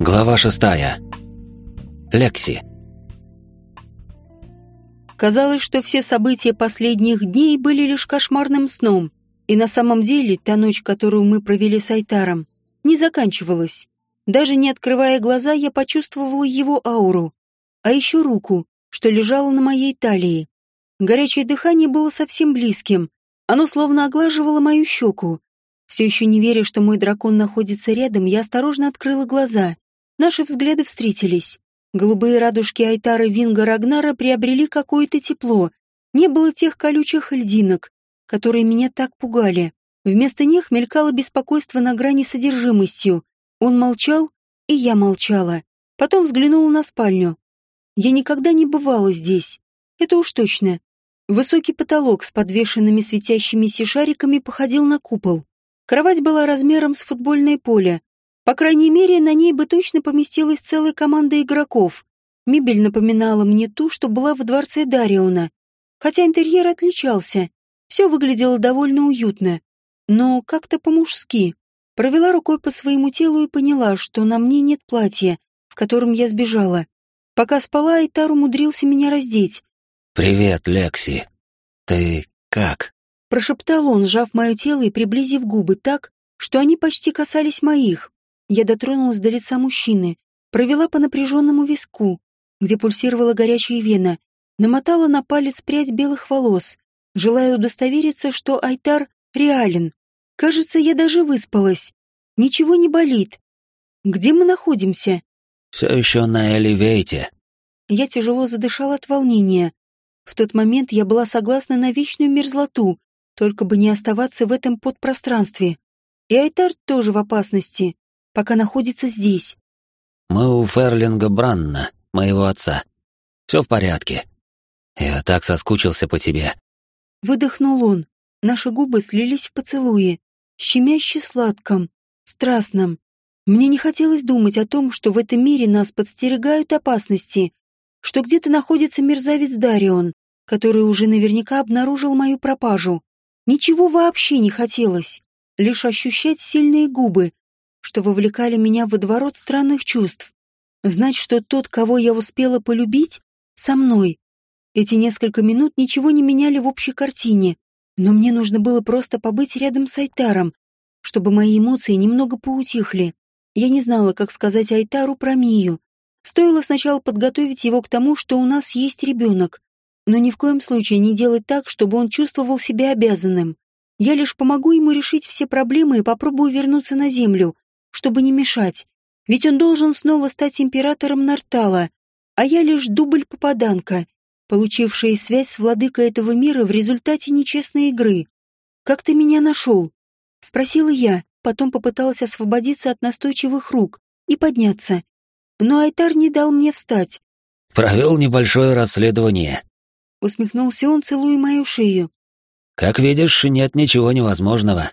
Глава шестая. Лекси. Казалось, что все события последних дней были лишь кошмарным сном, и на самом деле та ночь, которую мы провели с Айтаром, не заканчивалась. Даже не открывая глаза, я почувствовала его ауру, а еще руку, что лежала на моей талии. Горячее дыхание было совсем близким, оно словно оглаживало мою щеку. Все еще не веря, что мой дракон находится рядом, я осторожно открыла глаза. Наши взгляды встретились. Голубые радужки Айтара Винга Рагнара приобрели какое-то тепло. Не было тех колючих льдинок, которые меня так пугали. Вместо них мелькало беспокойство на грани содержимостью. Он молчал, и я молчала. Потом взглянула на спальню. Я никогда не бывала здесь. Это уж точно. Высокий потолок с подвешенными светящимися шариками походил на купол. Кровать была размером с футбольное поле, по крайней мере, на ней бы точно поместилась целая команда игроков. Мебель напоминала мне ту, что была в дворце Дариона. Хотя интерьер отличался. Все выглядело довольно уютно. Но как-то по-мужски. Провела рукой по своему телу и поняла, что на мне нет платья, в котором я сбежала. Пока спала, Айтар умудрился меня раздеть. «Привет, Лекси. Ты как?» Прошептал он, сжав мое тело и приблизив губы так, что они почти касались моих. Я дотронулась до лица мужчины, провела по напряженному виску, где пульсировала горячая вена, намотала на палец прядь белых волос, желая удостовериться, что Айтар реален. Кажется, я даже выспалась. Ничего не болит. Где мы находимся? Все еще на Элевейте. Я тяжело задышала от волнения. В тот момент я была согласна на вечную мерзлоту, только бы не оставаться в этом подпространстве. И Айтар тоже в опасности пока находится здесь. Мы у Ферлинга Бранна, моего отца. Все в порядке. Я так соскучился по тебе. Выдохнул он. Наши губы слились в поцелуе, щемяще сладком, страстном. Мне не хотелось думать о том, что в этом мире нас подстерегают опасности, что где-то находится мерзавец Дарион, который уже наверняка обнаружил мою пропажу. Ничего вообще не хотелось, лишь ощущать сильные губы, что вовлекали меня в водоворот странных чувств. Знать, что тот, кого я успела полюбить, со мной. Эти несколько минут ничего не меняли в общей картине, но мне нужно было просто побыть рядом с Айтаром, чтобы мои эмоции немного поутихли. Я не знала, как сказать Айтару про Мию. Стоило сначала подготовить его к тому, что у нас есть ребенок, но ни в коем случае не делать так, чтобы он чувствовал себя обязанным. Я лишь помогу ему решить все проблемы и попробую вернуться на землю, чтобы не мешать. Ведь он должен снова стать императором Нартала, а я лишь дубль-попаданка, получившая связь с владыкой этого мира в результате нечестной игры. «Как ты меня нашел?» — спросила я, потом попыталась освободиться от настойчивых рук и подняться. Но Айтар не дал мне встать. «Провел небольшое расследование», — усмехнулся он, целуя мою шею. «Как видишь, нет ничего невозможного.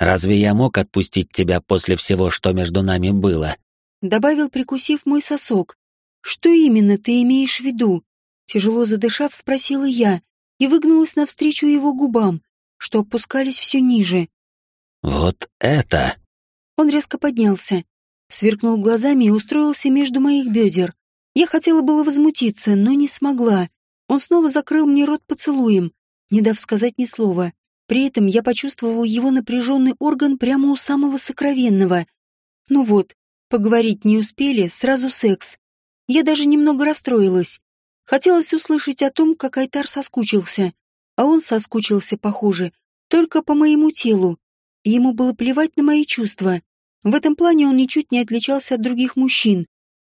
Разве я мог отпустить тебя после всего, что между нами было?» Добавил, прикусив мой сосок. «Что именно ты имеешь в виду?» Тяжело задышав, спросила я и выгнулась навстречу его губам, что опускались все ниже. «Вот это!» Он резко поднялся, сверкнул глазами и устроился между моих бедер. Я хотела было возмутиться, но не смогла. Он снова закрыл мне рот поцелуем, не дав сказать ни слова. При этом я почувствовал его напряженный орган прямо у самого сокровенного. Ну вот, поговорить не успели, сразу секс. Я даже немного расстроилась. Хотелось услышать о том, как Айтар соскучился. А он соскучился, похоже, только по моему телу. И ему было плевать на мои чувства. В этом плане он ничуть не отличался от других мужчин.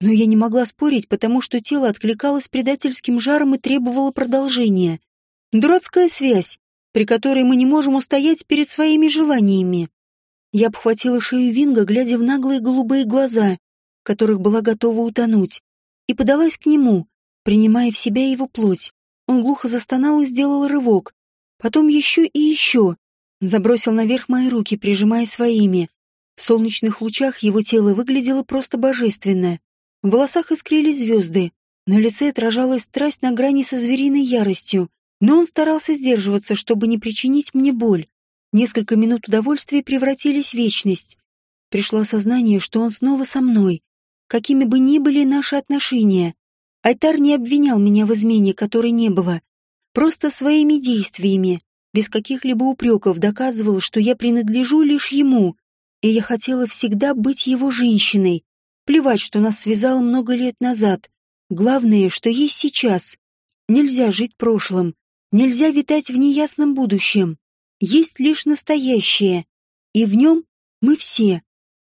Но я не могла спорить, потому что тело откликалось предательским жаром и требовало продолжения. Дурацкая связь, при которой мы не можем устоять перед своими желаниями. Я обхватила шею Винга, глядя в наглые голубые глаза, которых была готова утонуть, и подалась к нему, принимая в себя его плоть. Он глухо застонал и сделал рывок. Потом еще и еще. Забросил наверх мои руки, прижимая своими. В солнечных лучах его тело выглядело просто божественно. В волосах искрились звезды. На лице отражалась страсть на грани со звериной яростью. Но он старался сдерживаться, чтобы не причинить мне боль. Несколько минут удовольствия превратились в вечность. Пришло осознание, что он снова со мной. какими бы ни были наши отношения. Айтар не обвинял меня в измене, которой не было. Просто своими действиями, без каких-либо упреков, доказывал, что я принадлежу лишь ему, и я хотела всегда быть его женщиной. Плевать, что нас связало много лет назад. Главное, что есть сейчас. Нельзя жить прошлым, нельзя витать в неясном будущем. Есть лишь настоящее, и в нем мы все.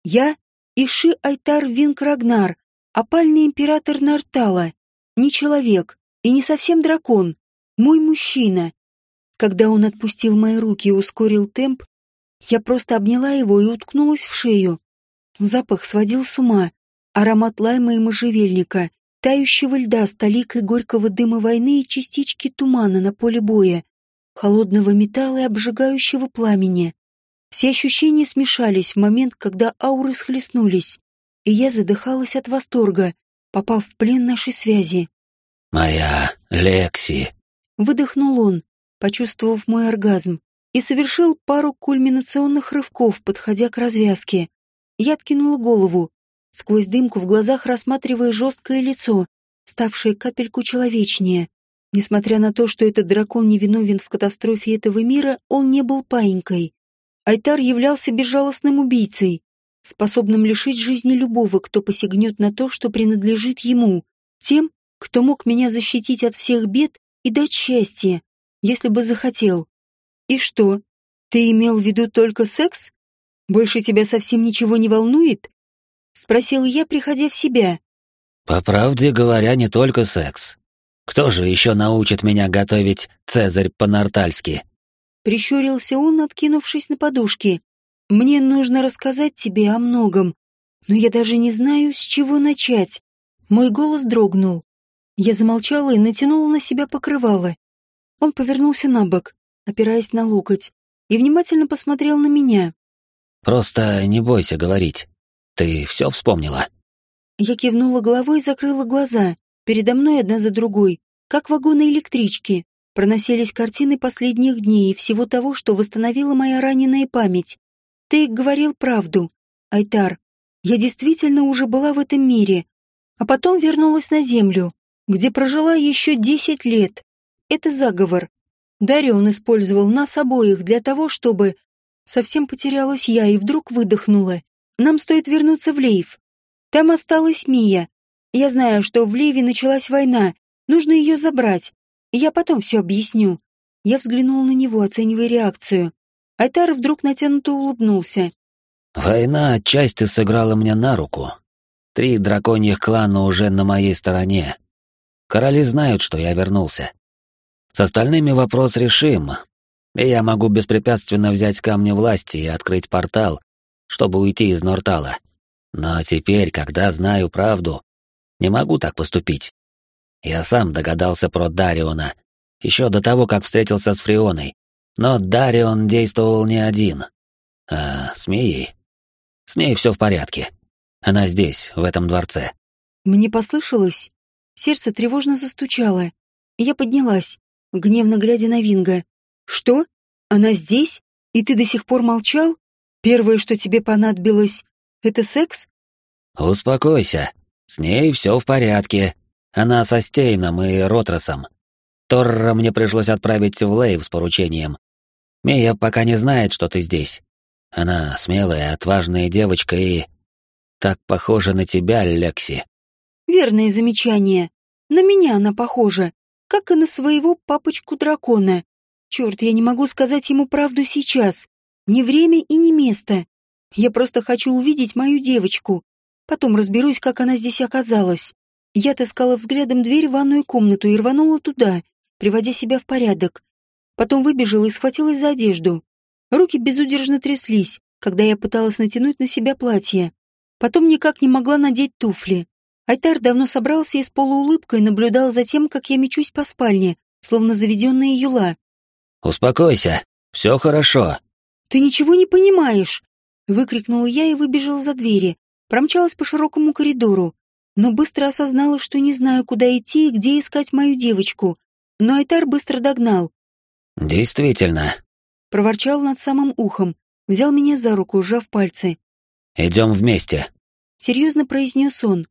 Я и Ши Айтар Винк Рагнар, опальный император Нартала, не человек и не совсем дракон, мой мужчина. Когда он отпустил мои руки и ускорил темп, я просто обняла его и уткнулась в шею. Запах сводил с ума, аромат лайма и можжевельника, тающего льда с толикой горького дыма войны и частички тумана на поле боя, холодного металла и обжигающего пламени. Все ощущения смешались в момент, когда ауры схлестнулись, и я задыхалась от восторга, попав в плен нашей связи. «Моя Лекси!» — выдохнул он, почувствовав мой оргазм, и совершил пару кульминационных рывков, подходя к развязке. Я откинула голову, сквозь дымку в глазах рассматривая жесткое лицо, ставшее капельку человечнее. Несмотря на то, что этот дракон не виновен в катастрофе этого мира, он не был паинькой. Айтар являлся безжалостным убийцей, способным лишить жизни любого, кто посягнет на то, что принадлежит ему, тем, кто мог меня защитить от всех бед и дать счастье, если бы захотел. И что, ты имел в виду только секс? Больше тебя совсем ничего не волнует? Спросил я, приходя в себя. По правде говоря, не только секс. Кто же еще научит меня готовить цезарь по-нартальски? Прищурился он, откинувшись на подушки. «Мне нужно рассказать тебе о многом, но я даже не знаю, с чего начать». Мой голос дрогнул. Я замолчала и натянула на себя покрывало. Он повернулся на бок, опираясь на локоть, и внимательно посмотрел на меня. «Просто не бойся говорить. Ты все вспомнила?» Я кивнула головой и закрыла глаза. Передо мной одна за другой, как вагоны электрички, проносились картины последних дней и всего того, что восстановила моя раненая память. Ты говорил правду, Айтар. Я действительно уже была в этом мире, а потом вернулась на Землю, где прожила еще десять лет. Это заговор. Дарион использовал нас обоих для того, чтобы... Совсем потерялась я и вдруг выдохнула. Нам стоит вернуться в Лейв. Там осталась Мия. Я знаю, что в Лейве началась война. Нужно ее забрать. Я потом все объясню. Я взглянул на него, оценивая реакцию. Айтар вдруг натянуто улыбнулся. «Война отчасти сыграла мне на руку. Три драконьих клана уже на моей стороне. Короли знают, что я вернулся. С остальными вопрос решим, и я могу беспрепятственно взять камни власти и открыть портал, чтобы уйти из Нортала. Но теперь, когда знаю правду, не могу так поступить. Я сам догадался про Дариона, еще до того, как встретился с Фрионой. Но Дарион действовал не один, а с Мией. С ней все в порядке. Она здесь, в этом дворце. Мне послышалось. Сердце тревожно застучало. Я поднялась, гневно глядя на Винга. «Что? Она здесь? И ты до сих пор молчал? Первое, что тебе понадобилось, это секс?» «Успокойся. С ней все в порядке. Она со Стейном и Ротросом. Торра мне пришлось отправить в Лейв с поручением. Мия пока не знает, что ты здесь. Она смелая, отважная девочка и... Так похожа на тебя, Лекси. Верное замечание. На меня она похожа, как и на своего папочку-дракона. Черт, я не могу сказать ему правду сейчас. Ни время и ни место. Я просто хочу увидеть мою девочку. Потом разберусь, как она здесь оказалась. Я таскала взглядом дверь в ванную комнату и рванула туда, приводя себя в порядок. Потом выбежала и схватилась за одежду. Руки безудержно тряслись, когда я пыталась натянуть на себя платье. Потом никак не могла надеть туфли. Айтар давно собрался и с полуулыбкой наблюдал за тем, как я мечусь по спальне, словно заведенная юла. «Успокойся, все хорошо». «Ты ничего не понимаешь!» Выкрикнула я и выбежала за двери, промчалась по широкому коридору но быстро осознала, что не знаю, куда идти и где искать мою девочку. Но Айтар быстро догнал. «Действительно», — проворчал над самым ухом, взял меня за руку, сжав пальцы. «Идем вместе», — серьезно произнес он.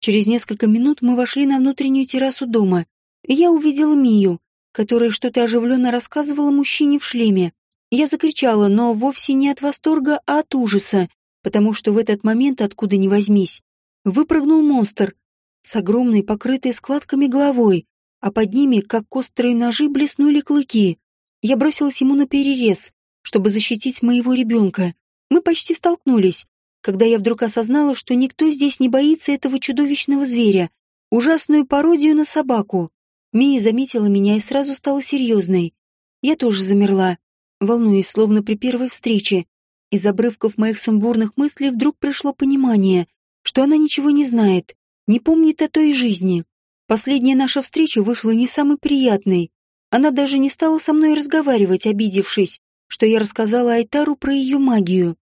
Через несколько минут мы вошли на внутреннюю террасу дома, и я увидела Мию, которая что-то оживленно рассказывала мужчине в шлеме. Я закричала, но вовсе не от восторга, а от ужаса, потому что в этот момент, откуда ни возьмись, выпрыгнул монстр с огромной, покрытой складками головой, а под ними, как острые ножи, блеснули клыки. Я бросилась ему на перерез, чтобы защитить моего ребенка. Мы почти столкнулись, когда я вдруг осознала, что никто здесь не боится этого чудовищного зверя, ужасную пародию на собаку. Мия заметила меня и сразу стала серьезной. Я тоже замерла, волнуясь, словно при первой встрече. Из обрывков моих сумбурных мыслей вдруг пришло понимание, что она ничего не знает, не помнит о той жизни. Последняя наша встреча вышла не самой приятной. Она даже не стала со мной разговаривать, обидевшись, что я рассказала Айтару про ее магию.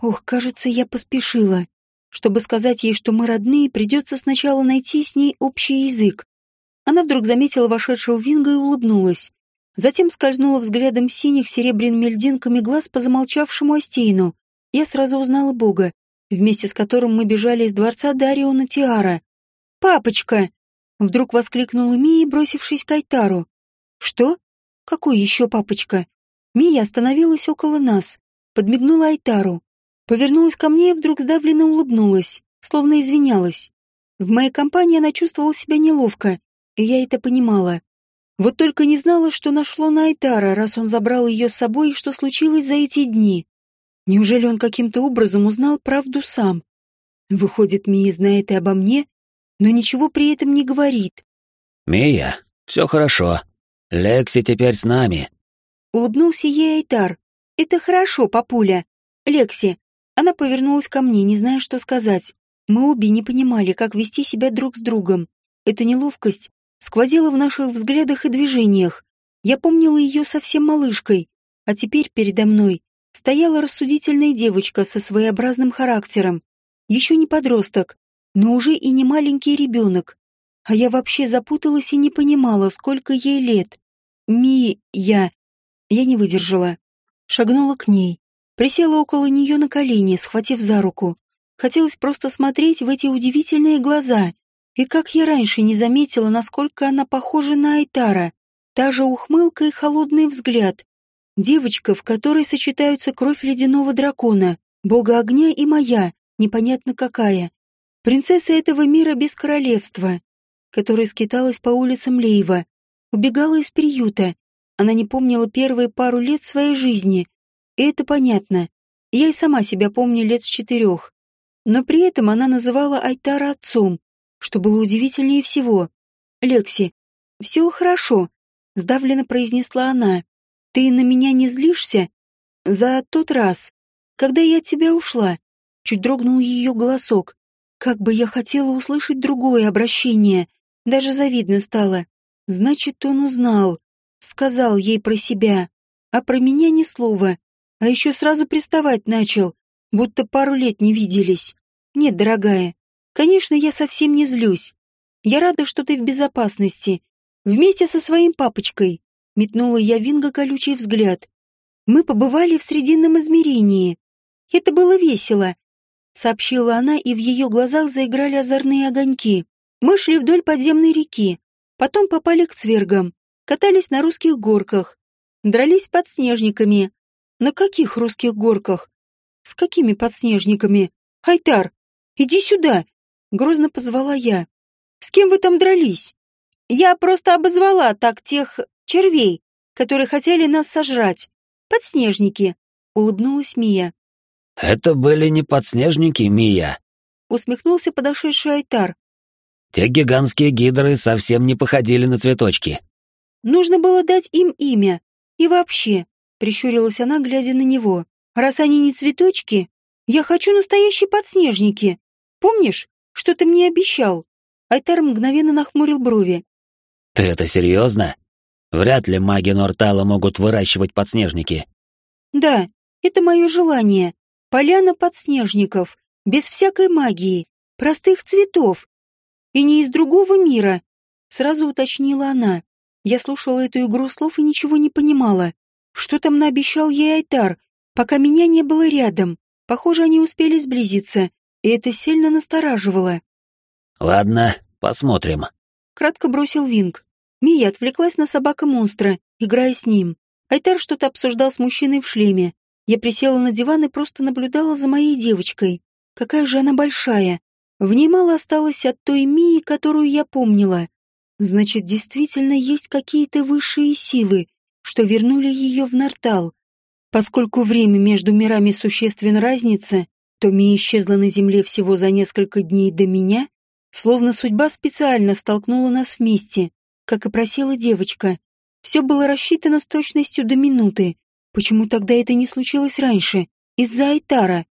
Ох, кажется, я поспешила. Чтобы сказать ей, что мы родные, придется сначала найти с ней общий язык. Она вдруг заметила вошедшего Винга и улыбнулась. Затем скользнула взглядом синих серебряными льдинками глаз по замолчавшему Астейну. Я сразу узнала Бога, вместе с которым мы бежали из дворца Дариона Тиара. «Папочка!» Вдруг воскликнула Мия, бросившись к Айтару. «Что? Какой еще папочка?» Мия остановилась около нас, подмигнула Айтару, повернулась ко мне и вдруг сдавленно улыбнулась, словно извинялась. В моей компании она чувствовала себя неловко, и я это понимала. Вот только не знала, что нашло на Айтара, раз он забрал ее с собой и что случилось за эти дни. Неужели он каким-то образом узнал правду сам? Выходит, Мия знает и обо мне, но ничего при этом не говорит. «Мия, все хорошо. Лекси теперь с нами». Улыбнулся ей Айтар. «Это хорошо, папуля. Лекси». Она повернулась ко мне, не зная, что сказать. Мы обе не понимали, как вести себя друг с другом. Эта неловкость сквозила в наших взглядах и движениях. Я помнила ее совсем малышкой, а теперь передо мной стояла рассудительная девочка со своеобразным характером. Еще не подросток, но уже и не маленький ребенок. А я вообще запуталась и не понимала, сколько ей лет. Ми, я... Я не выдержала. Шагнула к ней. Присела около нее на колени, схватив за руку. Хотелось просто смотреть в эти удивительные глаза. И как я раньше не заметила, насколько она похожа на Айтара. Та же ухмылка и холодный взгляд. Девочка, в которой сочетаются кровь ледяного дракона, бога огня и моя, непонятно какая. Принцесса этого мира без королевства, которая скиталась по улицам Лейва, убегала из приюта. Она не помнила первые пару лет своей жизни, и это понятно. Я и сама себя помню лет с четырех. Но при этом она называла Айтара отцом, что было удивительнее всего. «Лекси, все хорошо», — сдавленно произнесла она. «Ты на меня не злишься? За тот раз, когда я от тебя ушла?» Чуть дрогнул ее голосок. Как бы я хотела услышать другое обращение. Даже завидно стало. Значит, он узнал. Сказал ей про себя. А про меня ни слова. А еще сразу приставать начал. Будто пару лет не виделись. Нет, дорогая. Конечно, я совсем не злюсь. Я рада, что ты в безопасности. Вместе со своим папочкой. Метнула я Винга колючий взгляд. Мы побывали в Срединном измерении. Это было весело сообщила она, и в ее глазах заиграли озорные огоньки. Мы шли вдоль подземной реки, потом попали к цвергам, катались на русских горках, дрались подснежниками. На каких русских горках? С какими подснежниками? Айтар, иди сюда! Грозно позвала я. С кем вы там дрались? Я просто обозвала так тех червей, которые хотели нас сожрать. Подснежники, улыбнулась Мия. «Это были не подснежники, Мия», — усмехнулся подошедший Айтар. «Те гигантские гидры совсем не походили на цветочки». «Нужно было дать им имя. И вообще», — прищурилась она, глядя на него, «раз они не цветочки, я хочу настоящие подснежники. Помнишь, что ты мне обещал?» Айтар мгновенно нахмурил брови. «Ты это серьезно? Вряд ли маги Нортала могут выращивать подснежники». «Да, это мое желание. Поляна подснежников, без всякой магии, простых цветов. И не из другого мира, сразу уточнила она. Я слушала эту игру слов и ничего не понимала. Что там наобещал ей Айтар, пока меня не было рядом. Похоже, они успели сблизиться, и это сильно настораживало. Ладно, посмотрим. Кратко бросил Винг. Мия отвлеклась на собака-монстра, играя с ним. Айтар что-то обсуждал с мужчиной в шлеме. Я присела на диван и просто наблюдала за моей девочкой. Какая же она большая. В ней мало осталось от той Мии, которую я помнила. Значит, действительно есть какие-то высшие силы, что вернули ее в Нартал. Поскольку время между мирами существенно разница, то Мия исчезла на Земле всего за несколько дней до меня, словно судьба специально столкнула нас вместе, как и просила девочка. Все было рассчитано с точностью до минуты. Почему тогда это не случилось раньше? Из-за Айтара.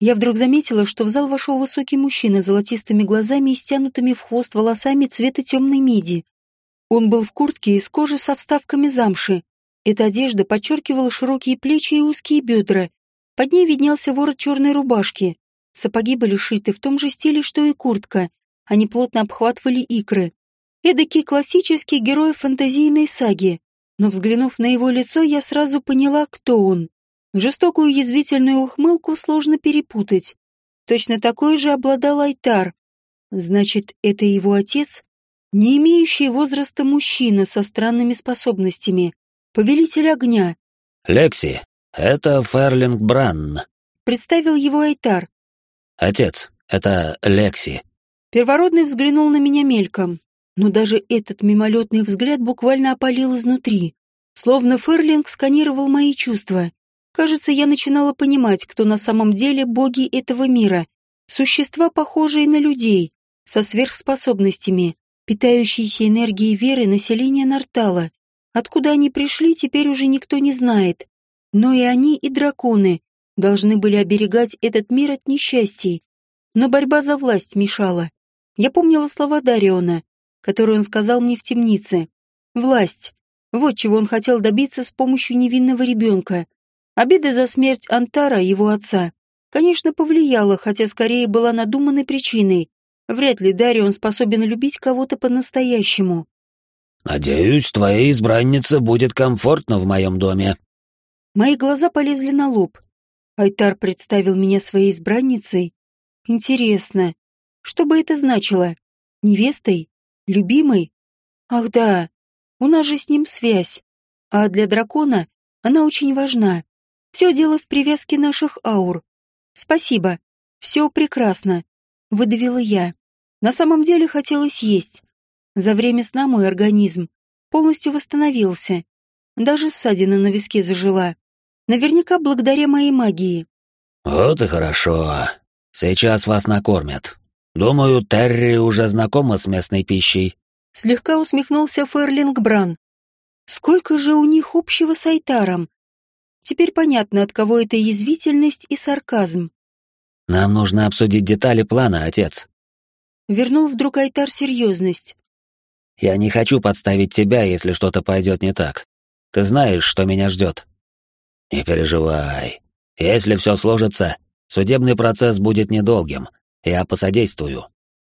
Я вдруг заметила, что в зал вошел высокий мужчина с золотистыми глазами и стянутыми в хвост волосами цвета темной меди. Он был в куртке из кожи со вставками замши, эта одежда подчеркивала широкие плечи и узкие бедра. Под ней виднелся ворот черной рубашки. Сапоги были шиты в том же стиле, что и куртка. Они плотно обхватывали икры. Эдакий классический герой фантазийной саги. Но взглянув на его лицо, я сразу поняла, кто он. Жестокую язвительную ухмылку сложно перепутать. Точно такой же обладал Айтар. Значит, это его отец? Не имеющий возраста мужчина со странными способностями повелитель огня. «Лекси, это Ферлинг Бранн», — представил его Айтар. «Отец, это Лекси». Первородный взглянул на меня мельком, но даже этот мимолетный взгляд буквально опалил изнутри. Словно Ферлинг сканировал мои чувства. Кажется, я начинала понимать, кто на самом деле боги этого мира. Существа, похожие на людей, со сверхспособностями, питающиеся энергией веры населения Нартала. Откуда они пришли, теперь уже никто не знает. Но и они, и драконы должны были оберегать этот мир от несчастий. Но борьба за власть мешала. Я помнила слова Дариона, которые он сказал мне в темнице. Власть. Вот чего он хотел добиться с помощью невинного ребенка. Обида за смерть Антара, его отца, конечно, повлияла, хотя скорее была надуманной причиной. Вряд ли Дарион способен любить кого-то по-настоящему. «Надеюсь, твоей избраннице будет комфортно в моем доме». Мои глаза полезли на лоб. Айтар представил меня своей избранницей. Интересно, что бы это значило? Невестой? Любимой? Ах да, у нас же с ним связь. А для дракона она очень важна. Все дело в привязке наших аур. Спасибо. Все прекрасно. Выдавила я. На самом деле хотелось есть. За время сна мой организм полностью восстановился. Даже ссадина на виске зажила. Наверняка благодаря моей магии. «Вот и хорошо. Сейчас вас накормят. Думаю, Терри уже знакома с местной пищей». Слегка усмехнулся Ферлинг Бран. «Сколько же у них общего с Айтаром? Теперь понятно, от кого это язвительность и сарказм». «Нам нужно обсудить детали плана, отец». Вернул вдруг Айтар серьезность. Я не хочу подставить тебя, если что-то пойдет не так. Ты знаешь, что меня ждет. Не переживай. Если все сложится, судебный процесс будет недолгим. Я посодействую.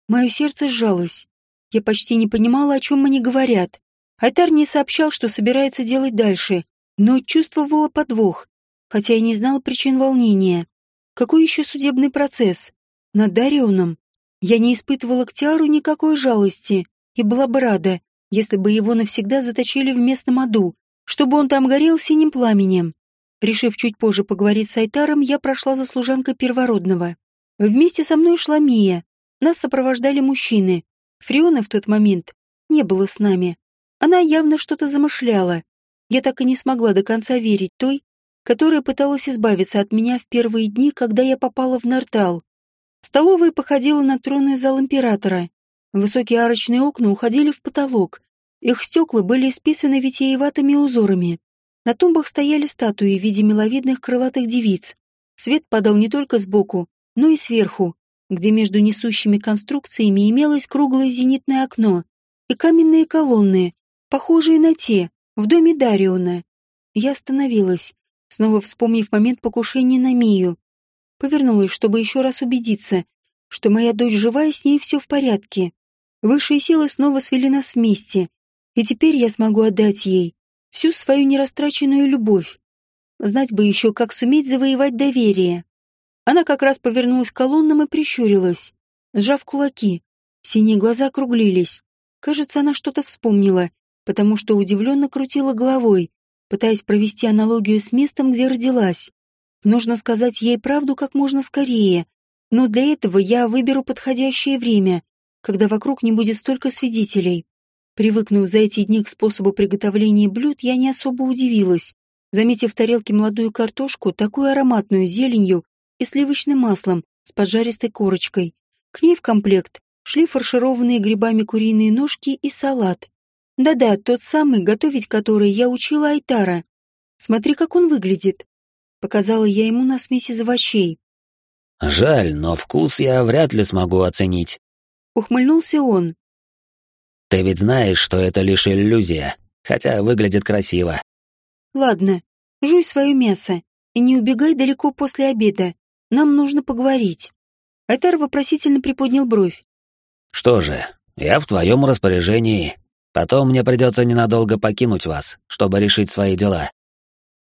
Мое сердце сжалось. Я почти не понимала, о чем они говорят. Айтар не сообщал, что собирается делать дальше, но чувствовала подвох, хотя и не знала причин волнения. Какой еще судебный процесс? Над Дарионом? Я не испытывала к Тиару никакой жалости и была бы рада, если бы его навсегда заточили в местном аду, чтобы он там горел синим пламенем. Решив чуть позже поговорить с Айтаром, я прошла за служанкой первородного. Вместе со мной шла Мия. Нас сопровождали мужчины. Фриона в тот момент не было с нами. Она явно что-то замышляла. Я так и не смогла до конца верить той, которая пыталась избавиться от меня в первые дни, когда я попала в Нартал. Столовая походила на тронный зал императора. Высокие арочные окна уходили в потолок. Их стекла были исписаны витиеватыми узорами. На тумбах стояли статуи в виде миловидных крылатых девиц. Свет падал не только сбоку, но и сверху, где между несущими конструкциями имелось круглое зенитное окно и каменные колонны, похожие на те, в доме Дариона. Я остановилась, снова вспомнив момент покушения на Мию. Повернулась, чтобы еще раз убедиться, что моя дочь жива и с ней все в порядке. Высшие силы снова свели нас вместе, и теперь я смогу отдать ей всю свою нерастраченную любовь. Знать бы еще, как суметь завоевать доверие. Она как раз повернулась к колоннам и прищурилась, сжав кулаки. Синие глаза округлились. Кажется, она что-то вспомнила, потому что удивленно крутила головой, пытаясь провести аналогию с местом, где родилась. Нужно сказать ей правду как можно скорее, но для этого я выберу подходящее время, когда вокруг не будет столько свидетелей. Привыкнув за эти дни к способу приготовления блюд, я не особо удивилась, заметив в тарелке молодую картошку, такую ароматную зеленью и сливочным маслом с поджаристой корочкой. К ней в комплект шли фаршированные грибами куриные ножки и салат. Да-да, тот самый, готовить который я учила Айтара. Смотри, как он выглядит. Показала я ему на смеси из овощей. Жаль, но вкус я вряд ли смогу оценить. Ухмыльнулся он. Ты ведь знаешь, что это лишь иллюзия, хотя выглядит красиво. Ладно, жуй свое мясо и не убегай далеко после обеда. Нам нужно поговорить. Айтар вопросительно приподнял бровь. Что же, я в твоем распоряжении. Потом мне придется ненадолго покинуть вас, чтобы решить свои дела.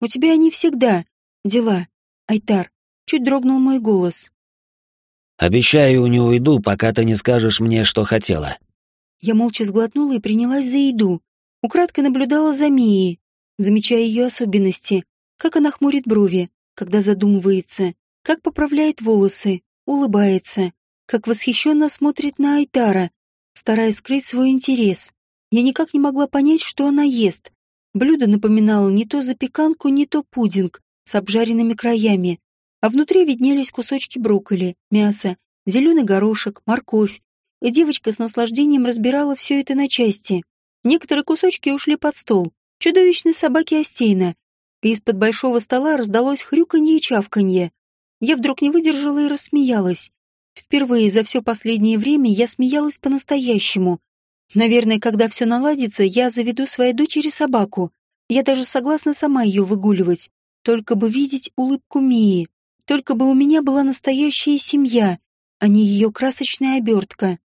У тебя они всегда дела, Айтар. Чуть дрогнул мой голос. Обещаю, не уйду, пока ты не скажешь мне, что хотела. Я молча сглотнула и принялась за еду. Украдкой наблюдала за Мией, замечая ее особенности, как она хмурит брови, когда задумывается, как поправляет волосы, улыбается, как восхищенно смотрит на Айтара, стараясь скрыть свой интерес. Я никак не могла понять, что она ест. Блюдо напоминало не то запеканку, не то пудинг с обжаренными краями, а внутри виднелись кусочки брокколи, мясо, зеленый горошек, морковь, и девочка с наслаждением разбирала все это на части. Некоторые кусочки ушли под стол, чудовищной собаки Остейна, из-под большого стола раздалось хрюканье и чавканье. Я вдруг не выдержала и рассмеялась. Впервые за все последнее время я смеялась по-настоящему. Наверное, когда все наладится, я заведу своей дочери собаку. Я даже согласна сама ее выгуливать. Только бы видеть улыбку Мии. Только бы у меня была настоящая семья, а не ее красочная обертка.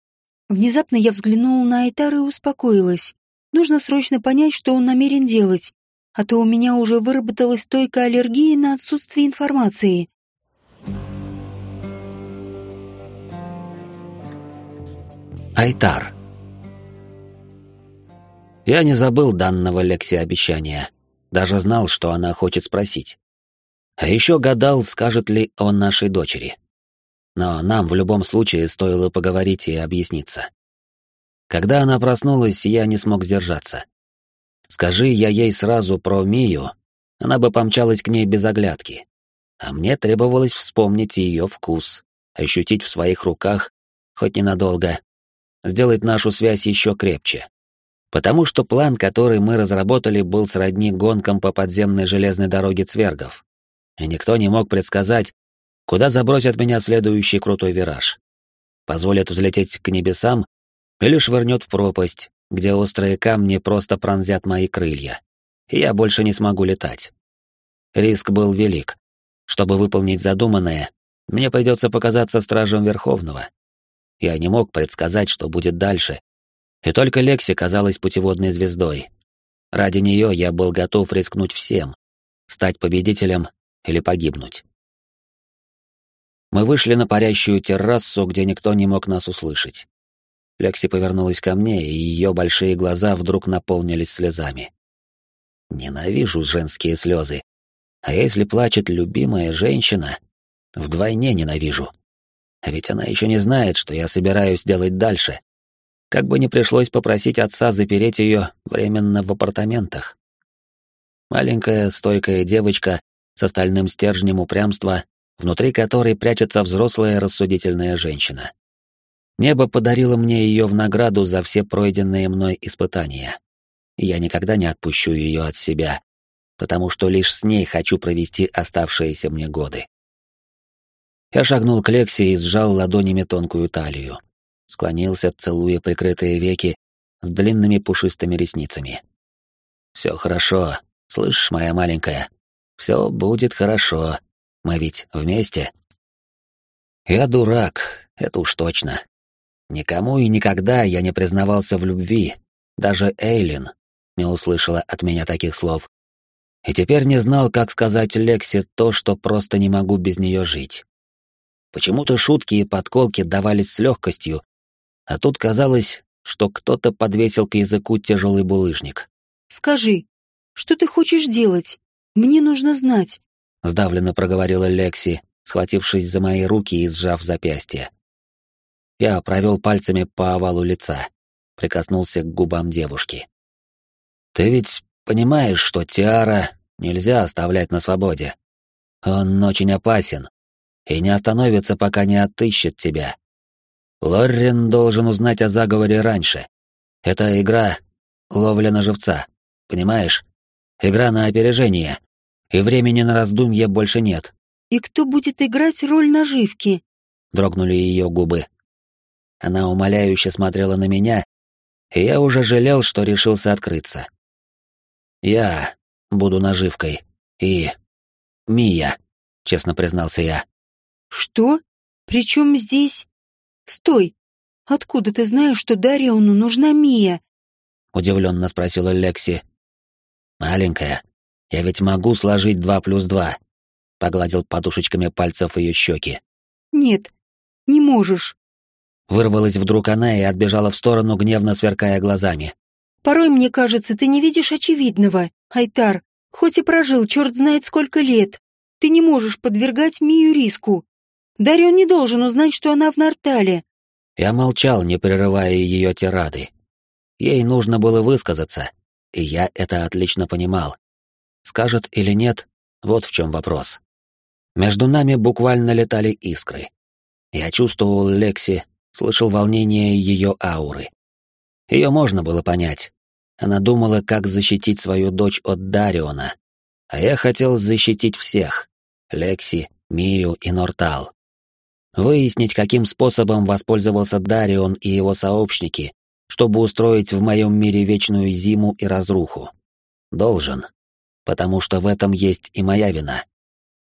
Внезапно я взглянула на Айтара и успокоилась. Нужно срочно понять, что он намерен делать, а то у меня уже выработалась стойкая аллергия на отсутствие информации. Айтар. Я не забыл данного Лекси обещания. Даже знал, что она хочет спросить. А еще гадал, скажет ли он нашей дочери. Но нам в любом случае стоило поговорить и объясниться. Когда она проснулась, я не смог сдержаться. Скажи я ей сразу про Мию, она бы помчалась к ней без оглядки. А мне требовалось вспомнить ее вкус, ощутить в своих руках, хоть ненадолго, сделать нашу связь еще крепче. Потому что план, который мы разработали, был сродни гонкам по подземной железной дороге цвергов. И никто не мог предсказать, куда забросят меня следующий крутой вираж. Позволят взлететь к небесам или швырнет в пропасть, где острые камни просто пронзят мои крылья, и я больше не смогу летать. Риск был велик. Чтобы выполнить задуманное, мне придется показаться стражем Верховного. Я не мог предсказать, что будет дальше. И только Лекси казалась путеводной звездой. Ради нее я был готов рискнуть всем, стать победителем или погибнуть. Мы вышли на парящую террасу, где никто не мог нас услышать. Лекси повернулась ко мне, и ее большие глаза вдруг наполнились слезами. Ненавижу женские слезы. А если плачет любимая женщина, вдвойне ненавижу. А ведь она еще не знает, что я собираюсь делать дальше. Как бы не пришлось попросить отца запереть ее временно в апартаментах. Маленькая, стойкая девочка с остальным стержнем упрямства, внутри которой прячется взрослая рассудительная женщина. Небо подарило мне ее в награду за все пройденные мной испытания. Я никогда не отпущу ее от себя, потому что лишь с ней хочу провести оставшиеся мне годы. Я шагнул к Лекси и сжал ладонями тонкую талию. Склонился, целуя прикрытые веки с длинными пушистыми ресницами. «Все хорошо, слышишь, моя маленькая? Все будет хорошо. Мы ведь вместе?» «Я дурак, это уж точно. Никому и никогда я не признавался в любви, даже Эйлин не услышала от меня таких слов. И теперь не знал, как сказать Лексе то, что просто не могу без нее жить. Почему-то шутки и подколки давались с легкостью, А тут казалось, что кто-то подвесил к языку тяжелый булыжник. «Скажи, что ты хочешь делать? Мне нужно знать», — сдавленно проговорила Лекси, схватившись за мои руки и сжав запястье. Я провел пальцами по овалу лица, прикоснулся к губам девушки. «Ты ведь понимаешь, что Тиара нельзя оставлять на свободе. Он очень опасен и не остановится, пока не отыщет тебя. Лоррин должен узнать о заговоре раньше. Это игра ловля на живца, понимаешь? Игра на опережение, и времени на раздумье больше нет. «И кто будет играть роль наживки?» Дрогнули ее губы. Она умоляюще смотрела на меня, и я уже жалел, что решился открыться. «Я буду наживкой. И... Мия», — честно признался я. «Что? Причем здесь...» «Стой! Откуда ты знаешь, что Дариону нужна Мия?» — удивленно спросила Лекси. «Маленькая, я ведь могу сложить два плюс два», — погладил подушечками пальцев ее щеки. «Нет, не можешь». Вырвалась вдруг она и отбежала в сторону, гневно сверкая глазами. «Порой, мне кажется, ты не видишь очевидного, Айтар. Хоть и прожил черт знает сколько лет, ты не можешь подвергать Мию риску. Дарион не должен узнать, что она в Нартале. Я молчал, не прерывая ее тирады. Ей нужно было высказаться, и я это отлично понимал. Скажет или нет, вот в чем вопрос. Между нами буквально летали искры. Я чувствовал Лекси, слышал волнение ее ауры. Ее можно было понять. Она думала, как защитить свою дочь от Дариона. А я хотел защитить всех — Лекси, Мию и Нортал. Выяснить, каким способом воспользовался Дарион и его сообщники, чтобы устроить в моем мире вечную зиму и разруху. Должен. Потому что в этом есть и моя вина.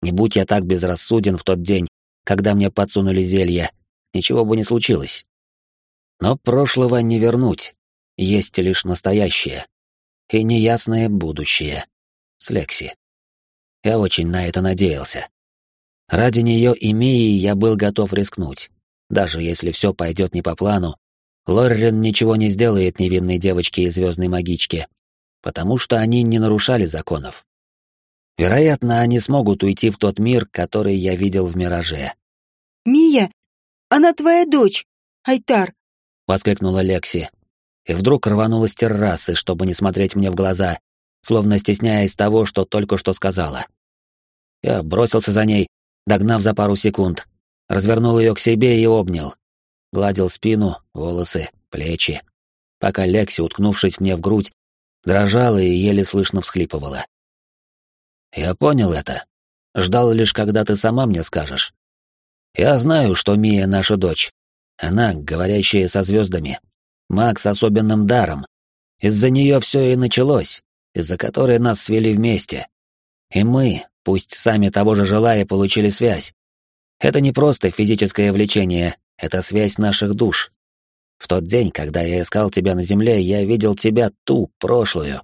Не будь я так безрассуден в тот день, когда мне подсунули зелье, ничего бы не случилось. Но прошлого не вернуть. Есть лишь настоящее. И неясное будущее. С Лекси. Я очень на это надеялся. Ради нее и Мии я был готов рискнуть. Даже если все пойдет не по плану, Лоррен ничего не сделает невинной девочке и звездной магичке, потому что они не нарушали законов. Вероятно, они смогут уйти в тот мир, который я видел в Мираже. «Мия, она твоя дочь, Айтар!» — воскликнула Лекси. И вдруг рванула с террасы, чтобы не смотреть мне в глаза, словно стесняясь того, что только что сказала. Я бросился за ней, догнав за пару секунд, развернул ее к себе и обнял. Гладил спину, волосы, плечи, пока Лекси, уткнувшись мне в грудь, дрожала и еле слышно всхлипывала. Я понял это. Ждал лишь, когда ты сама мне скажешь. Я знаю, что Мия наша дочь. Она, говорящая со звездами, маг с особенным даром. Из-за нее все и началось, из-за которой нас свели вместе. И мы, пусть сами того же желая, получили связь. Это не просто физическое влечение, это связь наших душ. В тот день, когда я искал тебя на земле, я видел тебя ту, прошлую.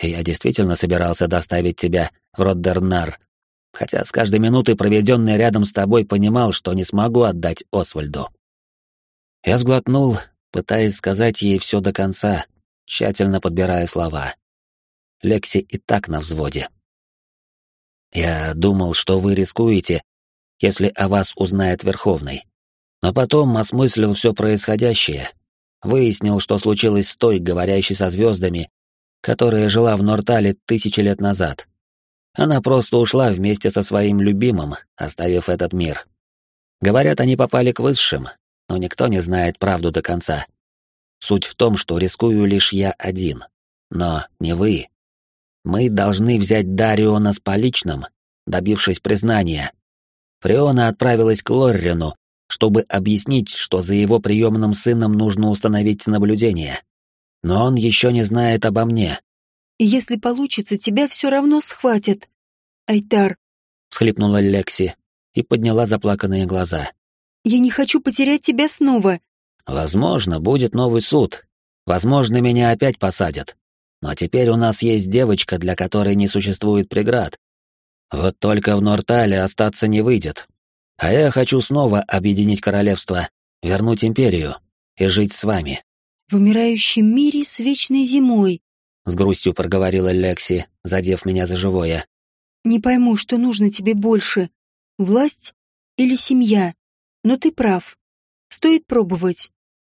И я действительно собирался доставить тебя в Роддернар, хотя с каждой минутой, проведенной рядом с тобой, понимал, что не смогу отдать Освальду. Я сглотнул, пытаясь сказать ей все до конца, тщательно подбирая слова. Лекси и так на взводе. Я думал, что вы рискуете, если о вас узнает Верховный. Но потом осмыслил все происходящее, выяснил, что случилось с той, говорящей со звездами, которая жила в Нортале тысячи лет назад. Она просто ушла вместе со своим любимым, оставив этот мир. Говорят, они попали к высшим, но никто не знает правду до конца. Суть в том, что рискую лишь я один. Но не вы. Мы должны взять Дариона с поличным, добившись признания. Фриона отправилась к Лоррину, чтобы объяснить, что за его приемным сыном нужно установить наблюдение. Но он еще не знает обо мне. «Если получится, тебя все равно схватят. Айтар», — всхлипнула Лекси и подняла заплаканные глаза. «Я не хочу потерять тебя снова». «Возможно, будет новый суд. Возможно, меня опять посадят. Но теперь у нас есть девочка, для которой не существует преград. Вот только в Нортале остаться не выйдет. А я хочу снова объединить королевство, вернуть империю. и жить с вами. В умирающем мире с вечной зимой, с грустью проговорила Лекси, задев меня за живое. Не пойму, что нужно тебе больше, власть или семья, но ты прав. Стоит пробовать.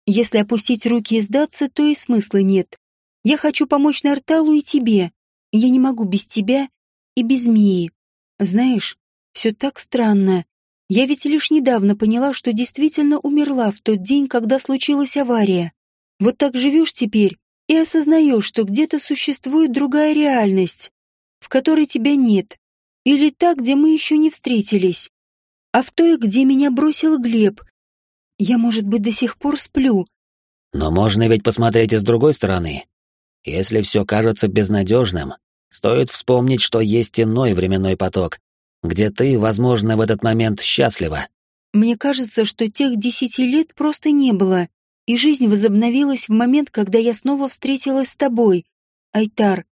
Если опустить руки и сдаться, то и смысла нет. Я хочу помочь Нарталу и тебе. Я не могу без тебя и без Мии. Знаешь, все так странно. Я ведь лишь недавно поняла, что действительно умерла в тот день, когда случилась авария. Вот так живешь теперь и осознаешь, что где-то существует другая реальность, в которой тебя нет. Или та, где мы еще не встретились. А в той, где меня бросил Глеб. Я, может быть, до сих пор сплю. Но можно ведь посмотреть и с другой стороны. Если все кажется безнадежным, стоит вспомнить, что есть иной временной поток, где ты, возможно, в этот момент счастлива. Мне кажется, что тех десяти лет просто не было, и жизнь возобновилась в момент, когда я снова встретилась с тобой, Айтар.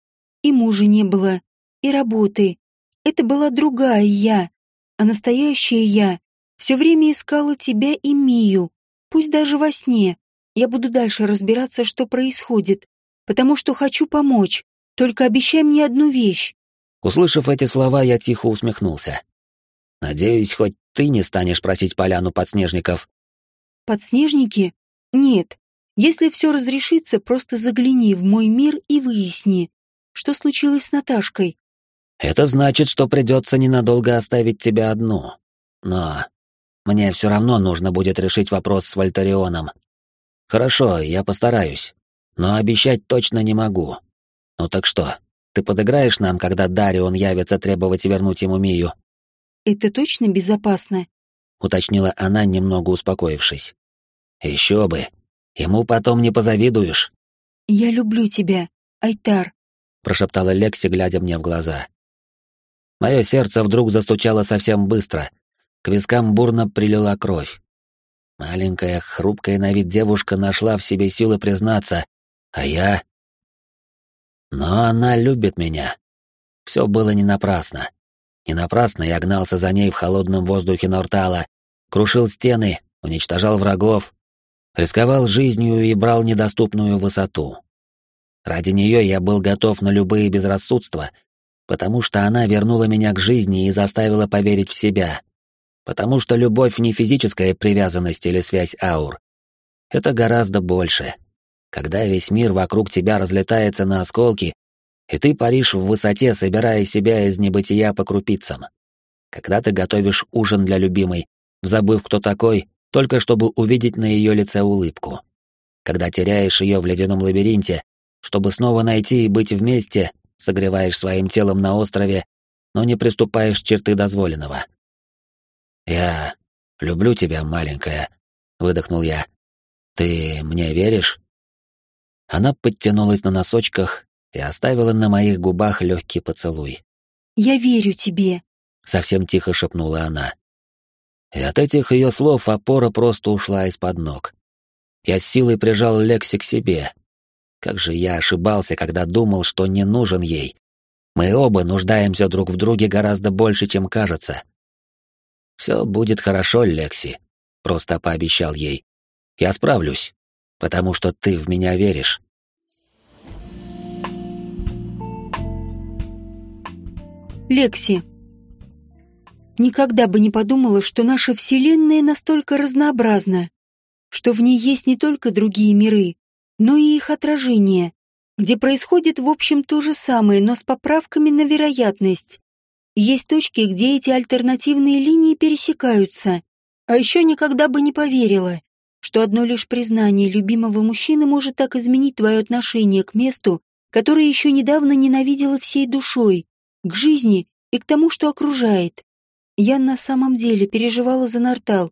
И мужа не было, и работы. Это была другая я, а настоящая я все время искала тебя и Мию, пусть даже во сне. Я буду дальше разбираться, что происходит, потому что хочу помочь. Только обещай мне одну вещь». Услышав эти слова, я тихо усмехнулся. «Надеюсь, хоть ты не станешь просить поляну подснежников». «Подснежники? Нет. Если все разрешится, просто загляни в мой мир и выясни, что случилось с Наташкой». «Это значит, что придется ненадолго оставить тебя одну. Но мне все равно нужно будет решить вопрос с Вольтарионом. Хорошо, я постараюсь но обещать точно не могу. Ну так что, ты подыграешь нам, когда Дарион явится требовать вернуть ему Мию?» «Это точно безопасно?» — уточнила она, немного успокоившись. «Еще бы. Ему потом не позавидуешь». «Я люблю тебя, Айтар», — прошептала Лекси, глядя мне в глаза. Мое сердце вдруг застучало совсем быстро. К вискам бурно прилила кровь. Маленькая, хрупкая на вид девушка нашла в себе силы признаться, а я... Но она любит меня. Все было не напрасно. Не напрасно я гнался за ней в холодном воздухе Нортала, крушил стены, уничтожал врагов, рисковал жизнью и брал недоступную высоту. Ради нее я был готов на любые безрассудства, потому что она вернула меня к жизни и заставила поверить в себя. Потому что любовь не физическая привязанность или связь аур. Это гораздо больше когда весь мир вокруг тебя разлетается на осколки, и ты паришь в высоте, собирая себя из небытия по крупицам. Когда ты готовишь ужин для любимой, забыв, кто такой, только чтобы увидеть на ее лице улыбку. Когда теряешь ее в ледяном лабиринте, чтобы снова найти и быть вместе, согреваешь своим телом на острове, но не приступаешь черты дозволенного. «Я люблю тебя, маленькая», — выдохнул я. «Ты мне веришь?» Она подтянулась на носочках и оставила на моих губах легкий поцелуй. «Я верю тебе», — совсем тихо шепнула она. И от этих ее слов опора просто ушла из-под ног. Я с силой прижал Лекси к себе. Как же я ошибался, когда думал, что не нужен ей. Мы оба нуждаемся друг в друге гораздо больше, чем кажется. «Все будет хорошо, Лекси», — просто пообещал ей. «Я справлюсь потому что ты в меня веришь. Лекси. Никогда бы не подумала, что наша Вселенная настолько разнообразна, что в ней есть не только другие миры, но и их отражения, где происходит в общем то же самое, но с поправками на вероятность. Есть точки, где эти альтернативные линии пересекаются. А еще никогда бы не поверила, что одно лишь признание любимого мужчины может так изменить твое отношение к месту, которое еще недавно ненавидела всей душой, к жизни и к тому, что окружает. Я на самом деле переживала за Нартал,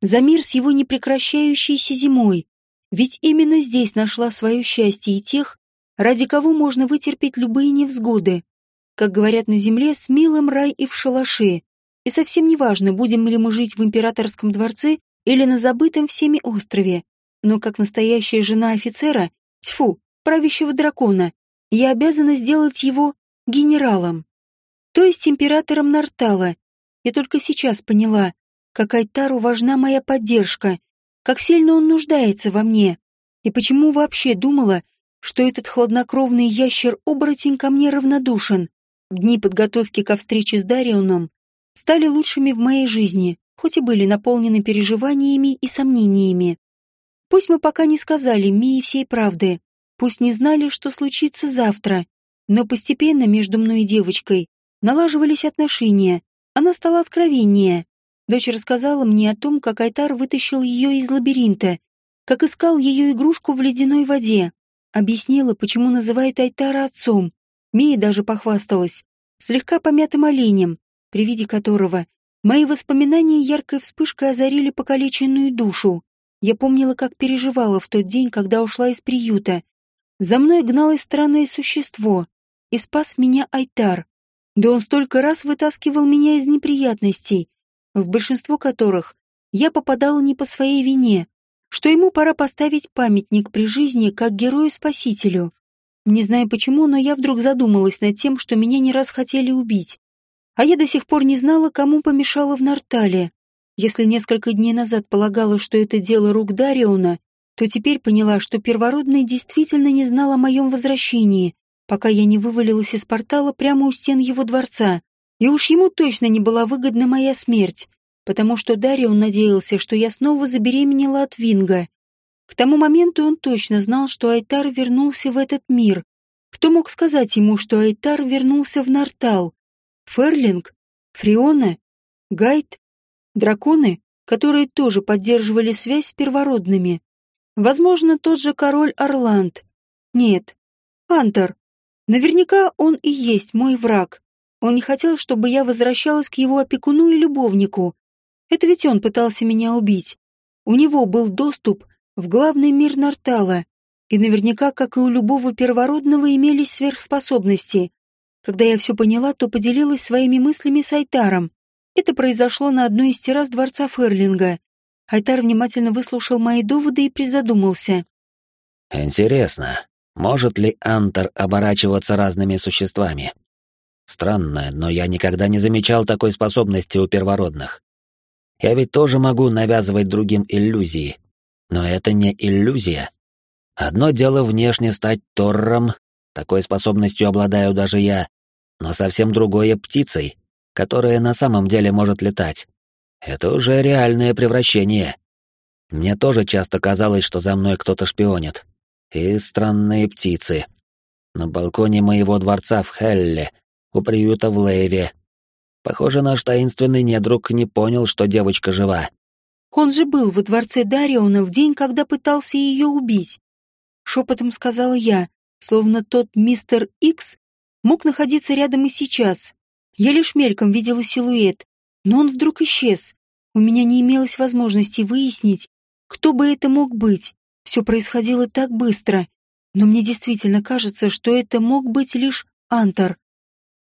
за мир с его непрекращающейся зимой, ведь именно здесь нашла свое счастье и тех, ради кого можно вытерпеть любые невзгоды. Как говорят на земле, с милым рай и в шалаше. И совсем не важно, будем ли мы жить в императорском дворце или на забытом всеми острове. Но как настоящая жена офицера, тьфу, правящего дракона, я обязана сделать его генералом. То есть императором Нартала. Я только сейчас поняла, как Айтару важна моя поддержка, как сильно он нуждается во мне, и почему вообще думала, что этот хладнокровный ящер-оборотень ко мне равнодушен. Дни подготовки ко встрече с Дарионом стали лучшими в моей жизни, хоть и были наполнены переживаниями и сомнениями. Пусть мы пока не сказали Мии всей правды, пусть не знали, что случится завтра, но постепенно между мной и девочкой налаживались отношения, она стала откровеннее. Дочь рассказала мне о том, как Айтар вытащил ее из лабиринта, как искал ее игрушку в ледяной воде. Объяснила, почему называет Айтара отцом. Мия даже похвасталась, слегка помятым оленем, при виде которого мои воспоминания яркой вспышкой озарили покалеченную душу. Я помнила, как переживала в тот день, когда ушла из приюта. За мной гналось странное существо, и спас меня Айтар. Да он столько раз вытаскивал меня из неприятностей, в большинство которых я попадала не по своей вине, что ему пора поставить памятник при жизни как герою-спасителю. Не знаю почему, но я вдруг задумалась над тем, что меня не раз хотели убить. А я до сих пор не знала, кому помешала в Нартале. Если несколько дней назад полагала, что это дело рук Дариона, то теперь поняла, что первородный действительно не знал о моем возвращении, пока я не вывалилась из портала прямо у стен его дворца. И уж ему точно не была выгодна моя смерть, потому что Дарион надеялся, что я снова забеременела от Винга. К тому моменту он точно знал, что Айтар вернулся в этот мир. Кто мог сказать ему, что Айтар вернулся в Нартал? Ферлинг? Фриона? Гайд? Драконы, которые тоже поддерживали связь с первородными? Возможно, тот же король Орланд. Нет. Антер. Наверняка он и есть мой враг. Он не хотел, чтобы я возвращалась к его опекуну и любовнику. Это ведь он пытался меня убить. У него был доступ в главный мир Нартала, и наверняка, как и у любого первородного, имелись сверхспособности. Когда я все поняла, то поделилась своими мыслями с Айтаром. Это произошло на одной из террас дворца Ферлинга. Айтар внимательно выслушал мои доводы и призадумался. «Интересно, может ли Антер оборачиваться разными существами? Странно, но я никогда не замечал такой способности у первородных. Я ведь тоже могу навязывать другим иллюзии. Но это не иллюзия. Одно дело внешне стать Торром, такой способностью обладаю даже я, но совсем другое — птицей, которая на самом деле может летать. Это уже реальное превращение. Мне тоже часто казалось, что за мной кто-то шпионит. И странные птицы. На балконе моего дворца в Хелле, у приюта в Лейве. Похоже, наш таинственный недруг не понял, что девочка жива. Он же был во дворце Дариона в день, когда пытался ее убить. Шепотом сказала я, словно тот мистер Икс мог находиться рядом и сейчас. Я лишь мельком видела силуэт, но он вдруг исчез. У меня не имелось возможности выяснить, кто бы это мог быть. Все происходило так быстро, но мне действительно кажется, что это мог быть лишь Антар.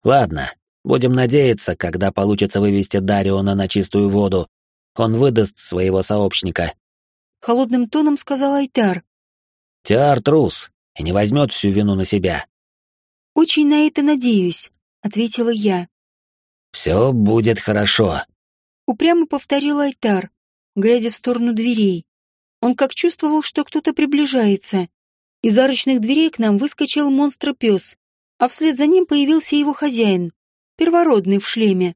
Ладно, будем надеяться, когда получится вывести Дариона на чистую воду, он выдаст своего сообщника. Холодным тоном сказал Айтар. Тиар трус и не возьмет всю вину на себя. Очень на это надеюсь, ответила я. Все будет хорошо. Упрямо повторил Айтар, глядя в сторону дверей. Он как чувствовал, что кто-то приближается. Из арочных дверей к нам выскочил монстр-пес, а вслед за ним появился его хозяин, первородный в шлеме.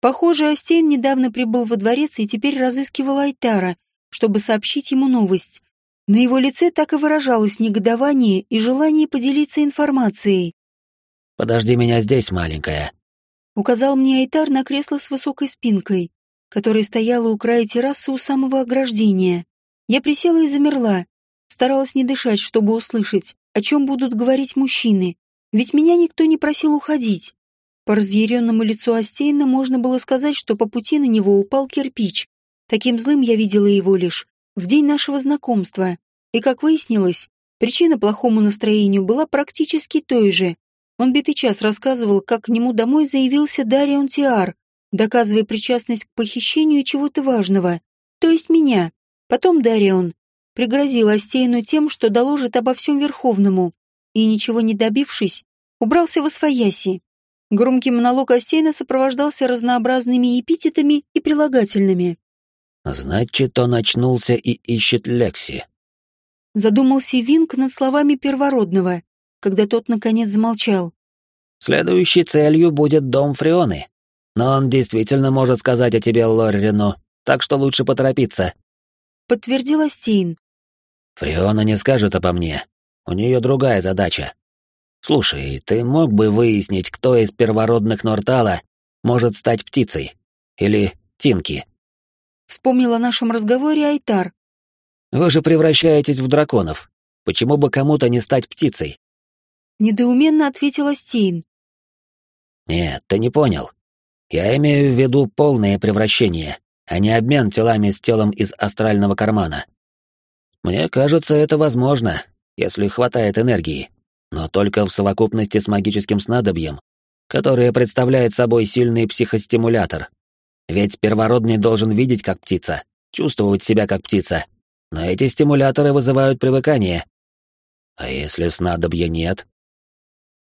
Похоже, Астейн недавно прибыл во дворец и теперь разыскивал Айтара, чтобы сообщить ему новость. На его лице так и выражалось негодование и желание поделиться информацией. «Подожди меня здесь, маленькая», — указал мне Айтар на кресло с высокой спинкой, которое стояло у края террасы у самого ограждения. Я присела и замерла, старалась не дышать, чтобы услышать, о чем будут говорить мужчины, ведь меня никто не просил уходить. По разъяренному лицу Астейна можно было сказать, что по пути на него упал кирпич. Таким злым я видела его лишь в день нашего знакомства. И, как выяснилось, причина плохому настроению была практически той же. Он битый час рассказывал, как к нему домой заявился Дарион Тиар, доказывая причастность к похищению чего-то важного, то есть меня. Потом Дарион пригрозил Астейну тем, что доложит обо всем Верховному, и, ничего не добившись, убрался во свояси. Громкий монолог Астейна сопровождался разнообразными эпитетами и прилагательными. Значит, он очнулся и ищет Лекси. Задумался Винк над словами первородного, когда тот наконец замолчал. Следующей целью будет дом Фрионы. Но он действительно может сказать о тебе Лоррину, так что лучше поторопиться. Подтвердила Стейн. Фриона не скажет обо мне. У нее другая задача. Слушай, ты мог бы выяснить, кто из первородных Нортала может стать птицей? Или Тинки? Вспомнил о нашем разговоре Айтар. Вы же превращаетесь в драконов. Почему бы кому-то не стать птицей? Недоуменно ответила Стейн. Нет, ты не понял. Я имею в виду полное превращение, а не обмен телами с телом из астрального кармана. Мне кажется, это возможно, если хватает энергии, но только в совокупности с магическим снадобьем, которое представляет собой сильный психостимулятор. Ведь первородный должен видеть как птица, чувствовать себя как птица, но эти стимуляторы вызывают привыкание. А если снадобья нет?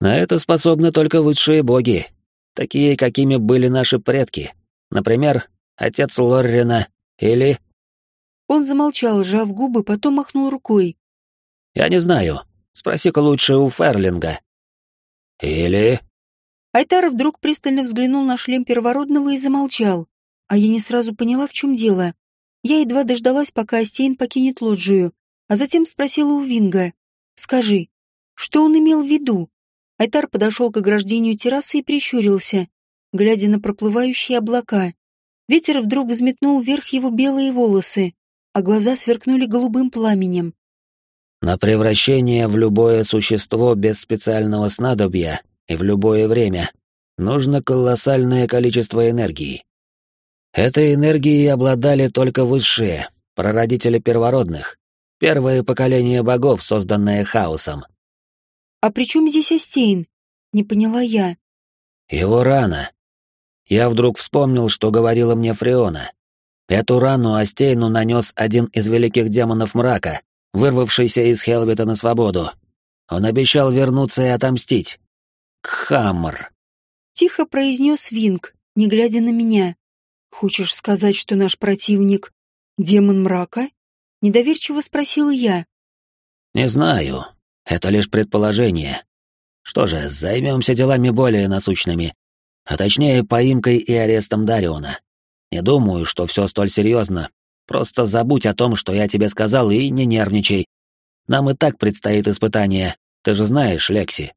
На это способны только высшие боги, такие, какими были наши предки. Например, отец Лоррина или... Он замолчал, сжав губы, потом махнул рукой. Я не знаю. Спроси-ка лучше у Ферлинга. Или... Айтар вдруг пристально взглянул на шлем первородного и замолчал. А я не сразу поняла, в чем дело. Я едва дождалась, пока Астейн покинет лоджию, а затем спросила у Винга. «Скажи, что он имел в виду?» Айтар подошел к ограждению террасы и прищурился, глядя на проплывающие облака. Ветер вдруг взметнул вверх его белые волосы, а глаза сверкнули голубым пламенем. «На превращение в любое существо без специального снадобья и в любое время нужно колоссальное количество энергии. Этой энергией обладали только высшие, прародители первородных, первое поколение богов, созданное хаосом. «А при чем здесь Астейн?» — не поняла я. «Его рана. Я вдруг вспомнил, что говорила мне Фреона. Эту рану Астейну нанес один из великих демонов мрака, вырвавшийся из Хелвита на свободу. Он обещал вернуться и отомстить. Кхаммр. Тихо произнес Винг, не глядя на меня. «Хочешь сказать, что наш противник — демон мрака?» Недоверчиво спросила я. «Не знаю. Это лишь предположение. Что же, займемся делами более насущными, а точнее поимкой и арестом Дариона. Не думаю, что все столь серьезно. Просто забудь о том, что я тебе сказал, и не нервничай. Нам и так предстоит испытание, ты же знаешь, Лекси.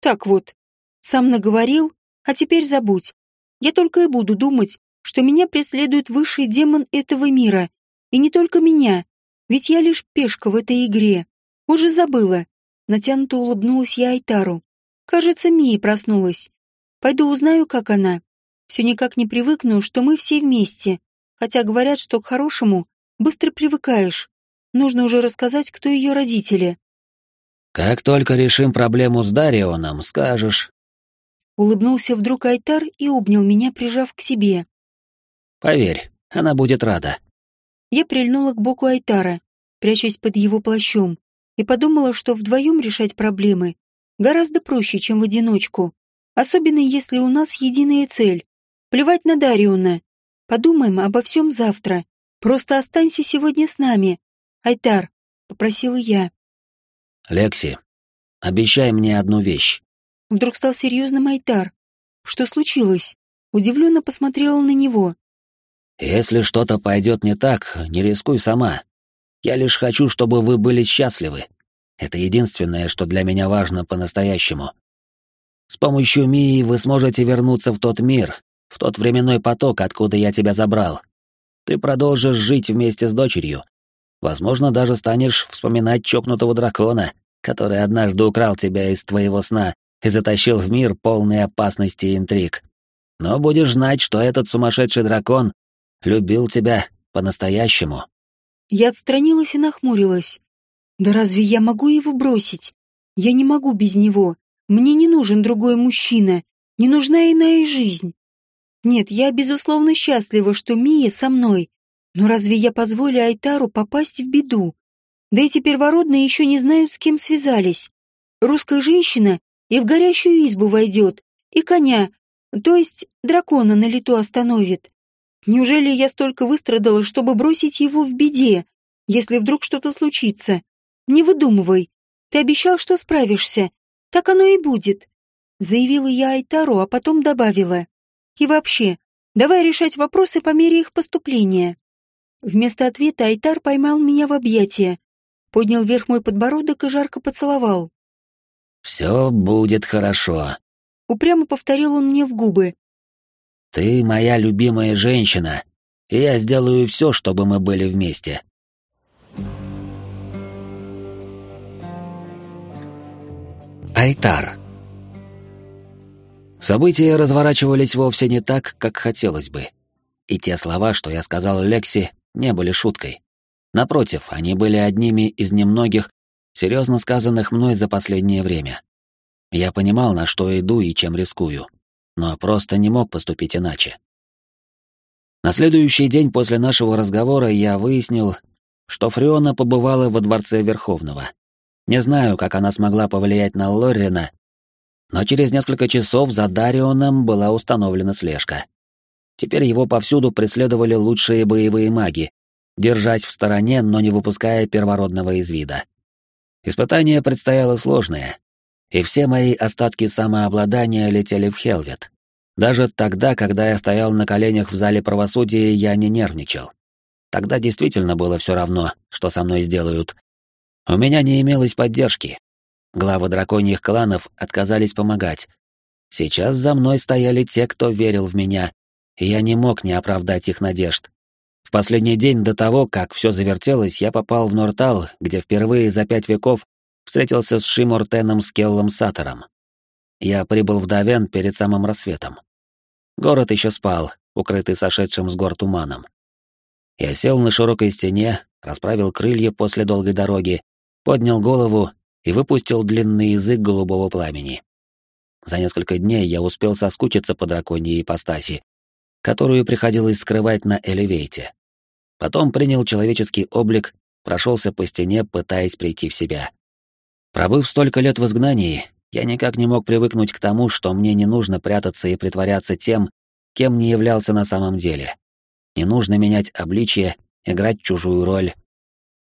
Так вот, сам наговорил, а теперь забудь. Я только и буду думать, что меня преследует высший демон этого мира. И не только меня, ведь я лишь пешка в этой игре. Уже забыла. Натянуто улыбнулась я Айтару. Кажется, Мия проснулась. Пойду узнаю, как она. Все никак не привыкну, что мы все вместе. Хотя говорят, что к хорошему быстро привыкаешь. Нужно уже рассказать, кто ее родители. Как только решим проблему с Дарионом, скажешь. Улыбнулся вдруг Айтар и обнял меня, прижав к себе. Поверь, она будет рада. Я прильнула к боку Айтара, прячась под его плащом, и подумала, что вдвоем решать проблемы гораздо проще, чем в одиночку. Особенно если у нас единая цель. Плевать на Дариона. Подумаем обо всем завтра. Просто останься сегодня с нами. Айтар, попросила я. Лекси, обещай мне одну вещь. Вдруг стал серьезным Айтар. Что случилось? Удивленно посмотрела на него. Если что-то пойдет не так, не рискуй сама. Я лишь хочу, чтобы вы были счастливы. Это единственное, что для меня важно по-настоящему. С помощью Мии вы сможете вернуться в тот мир, в тот временной поток, откуда я тебя забрал. Ты продолжишь жить вместе с дочерью. Возможно, даже станешь вспоминать чокнутого дракона, который однажды украл тебя из твоего сна и затащил в мир полный опасности и интриг. Но будешь знать, что этот сумасшедший дракон любил тебя по-настоящему. Я отстранилась и нахмурилась. Да разве я могу его бросить? Я не могу без него. Мне не нужен другой мужчина, не нужна иная жизнь. Нет, я безусловно счастлива, что Мия со мной. Но разве я позволю Айтару попасть в беду? Да эти первородные еще не знают, с кем связались. Русская женщина и в горящую избу войдет, и коня, то есть дракона на лету остановит. Неужели я столько выстрадала, чтобы бросить его в беде, если вдруг что-то случится? Не выдумывай. Ты обещал, что справишься. Так оно и будет. Заявила я Айтару, а потом добавила. И вообще, давай решать вопросы по мере их поступления. Вместо ответа Айтар поймал меня в объятия, поднял вверх мой подбородок и жарко поцеловал. «Все будет хорошо», — упрямо повторил он мне в губы. «Ты моя любимая женщина, и я сделаю все, чтобы мы были вместе». Айтар События разворачивались вовсе не так, как хотелось бы. И те слова, что я сказал Лекси, не были шуткой. Напротив, они были одними из немногих, серьезно сказанных мной за последнее время. Я понимал, на что иду и чем рискую, но просто не мог поступить иначе. На следующий день после нашего разговора я выяснил, что Фриона побывала во дворце Верховного. Не знаю, как она смогла повлиять на Лоррина, но через несколько часов за Дарионом была установлена слежка. Теперь его повсюду преследовали лучшие боевые маги, держась в стороне, но не выпуская первородного из вида. Испытание предстояло сложное, и все мои остатки самообладания летели в Хелвет. Даже тогда, когда я стоял на коленях в зале правосудия, я не нервничал. Тогда действительно было все равно, что со мной сделают. У меня не имелось поддержки. Главы драконьих кланов отказались помогать. Сейчас за мной стояли те, кто верил в меня, и я не мог не оправдать их надежд. В последний день до того, как все завертелось, я попал в Нортал, где впервые за пять веков встретился с Шимортеном Скеллом Сатором. Я прибыл в Давен перед самым рассветом. Город еще спал, укрытый сошедшим с гор туманом. Я сел на широкой стене, расправил крылья после долгой дороги, поднял голову и выпустил длинный язык голубого пламени. За несколько дней я успел соскучиться по драконьей ипостаси которую приходилось скрывать на элевейте. Потом принял человеческий облик, прошелся по стене, пытаясь прийти в себя. Пробыв столько лет в изгнании, я никак не мог привыкнуть к тому, что мне не нужно прятаться и притворяться тем, кем не являлся на самом деле. Не нужно менять обличье, играть чужую роль.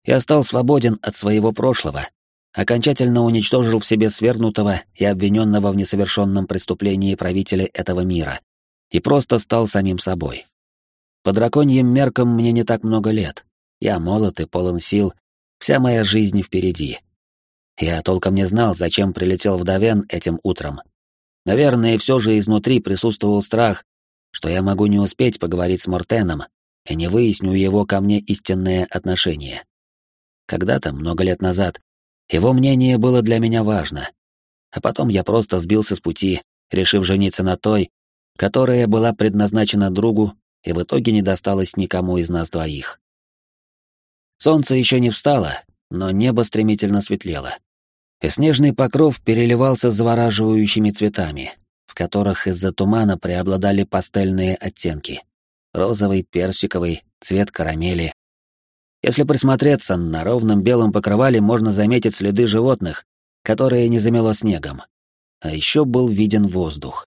Я стал свободен от своего прошлого, окончательно уничтожил в себе свергнутого и обвиненного в несовершенном преступлении правителя этого мира и просто стал самим собой. По драконьим меркам мне не так много лет. Я молод и полон сил, вся моя жизнь впереди. Я толком не знал, зачем прилетел в Давен этим утром. Наверное, все же изнутри присутствовал страх, что я могу не успеть поговорить с Мортеном и не выясню его ко мне истинное отношение. Когда-то, много лет назад, его мнение было для меня важно. А потом я просто сбился с пути, решив жениться на той, которая была предназначена другу и в итоге не досталась никому из нас двоих. Солнце еще не встало, но небо стремительно светлело. И снежный покров переливался завораживающими цветами, в которых из-за тумана преобладали пастельные оттенки. Розовый, персиковый, цвет карамели. Если присмотреться, на ровном белом покрывале можно заметить следы животных, которые не замело снегом. А еще был виден воздух.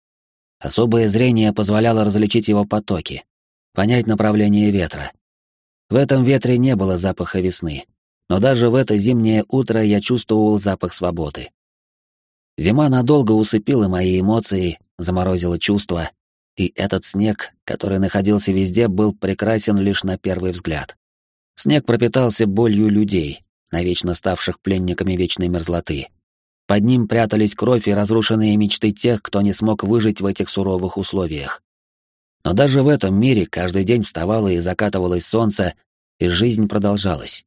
Особое зрение позволяло различить его потоки, понять направление ветра. В этом ветре не было запаха весны, но даже в это зимнее утро я чувствовал запах свободы. Зима надолго усыпила мои эмоции, заморозила чувства, и этот снег, который находился везде, был прекрасен лишь на первый взгляд. Снег пропитался болью людей, навечно ставших пленниками вечной мерзлоты. Под ним прятались кровь и разрушенные мечты тех, кто не смог выжить в этих суровых условиях. Но даже в этом мире каждый день вставало и закатывалось солнце, и жизнь продолжалась.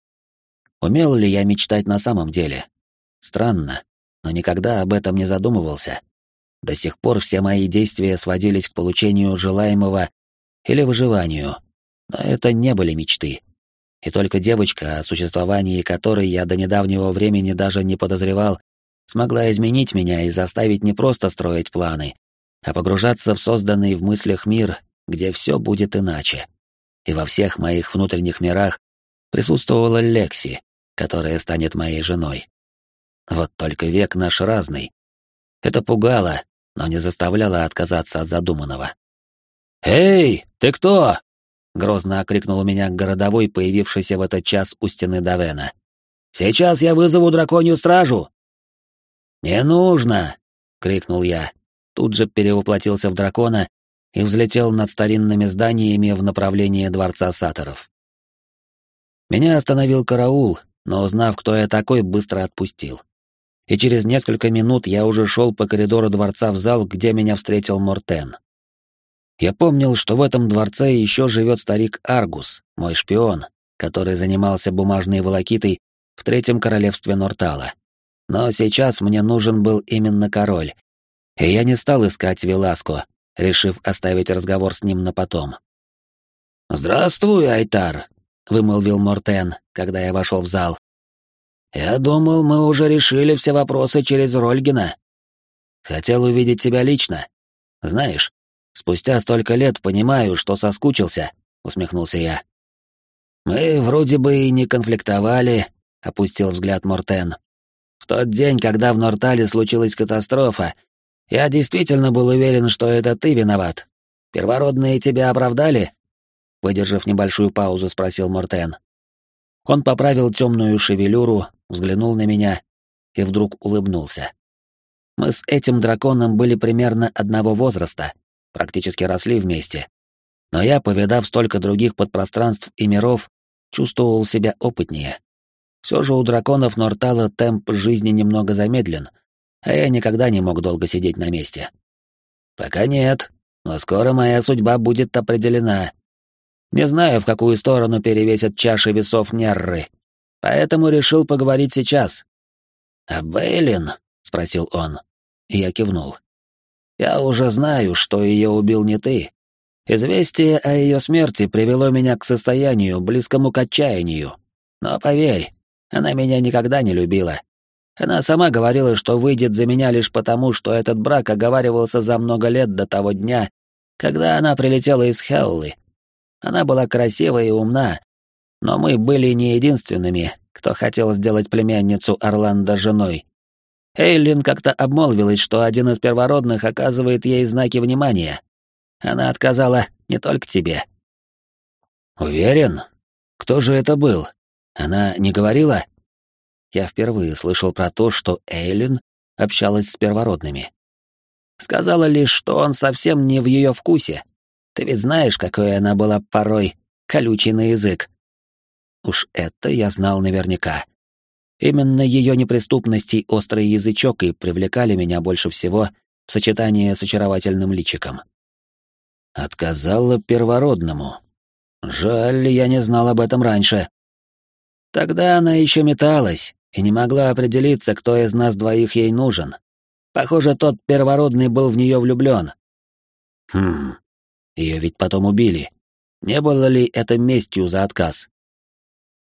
Умел ли я мечтать на самом деле? Странно, но никогда об этом не задумывался. До сих пор все мои действия сводились к получению желаемого или выживанию, но это не были мечты. И только девочка, о существовании которой я до недавнего времени даже не подозревал, смогла изменить меня и заставить не просто строить планы, а погружаться в созданный в мыслях мир, где все будет иначе. И во всех моих внутренних мирах присутствовала Лекси, которая станет моей женой. Вот только век наш разный. Это пугало, но не заставляло отказаться от задуманного. «Эй, ты кто?» — грозно окрикнул меня городовой, появившийся в этот час у стены Давена. «Сейчас я вызову драконью стражу!» «Не нужно!» — крикнул я. Тут же перевоплотился в дракона и взлетел над старинными зданиями в направлении дворца саторов. Меня остановил караул, но узнав, кто я такой, быстро отпустил. И через несколько минут я уже шел по коридору дворца в зал, где меня встретил Мортен. Я помнил, что в этом дворце еще живет старик Аргус, мой шпион, который занимался бумажной волокитой в Третьем королевстве Нортала. Но сейчас мне нужен был именно король, и я не стал искать Веласко, решив оставить разговор с ним на потом. «Здравствуй, Айтар», — вымолвил Мортен, когда я вошел в зал. «Я думал, мы уже решили все вопросы через Рольгина. Хотел увидеть тебя лично. Знаешь, спустя столько лет понимаю, что соскучился», — усмехнулся я. «Мы вроде бы и не конфликтовали», — опустил взгляд Мортен. «В тот день, когда в Нортале случилась катастрофа, я действительно был уверен, что это ты виноват. Первородные тебя оправдали?» Выдержав небольшую паузу, спросил Мортен. Он поправил темную шевелюру, взглянул на меня и вдруг улыбнулся. Мы с этим драконом были примерно одного возраста, практически росли вместе. Но я, повидав столько других подпространств и миров, чувствовал себя опытнее. Все же у драконов Нортала темп жизни немного замедлен, а я никогда не мог долго сидеть на месте. Пока нет, но скоро моя судьба будет определена, не знаю, в какую сторону перевесят чаши весов Нерры, поэтому решил поговорить сейчас. «А Бейлин?» — спросил он. Я кивнул. «Я уже знаю, что ее убил не ты. Известие о ее смерти привело меня к состоянию, близкому к отчаянию. Но поверь, она меня никогда не любила. Она сама говорила, что выйдет за меня лишь потому, что этот брак оговаривался за много лет до того дня, когда она прилетела из Хеллы она была красива и умна, но мы были не единственными, кто хотел сделать племянницу Орландо женой. Эйлин как-то обмолвилась, что один из первородных оказывает ей знаки внимания. Она отказала не только тебе. Уверен? Кто же это был? Она не говорила? Я впервые слышал про то, что Эйлин общалась с первородными. Сказала лишь, что он совсем не в ее вкусе, ты ведь знаешь, какой она была порой колючий на язык. Уж это я знал наверняка. Именно ее неприступность и острый язычок и привлекали меня больше всего в сочетании с очаровательным личиком. Отказала первородному. Жаль, я не знал об этом раньше. Тогда она еще металась и не могла определиться, кто из нас двоих ей нужен. Похоже, тот первородный был в нее влюблен. Хм, ее ведь потом убили. Не было ли это местью за отказ?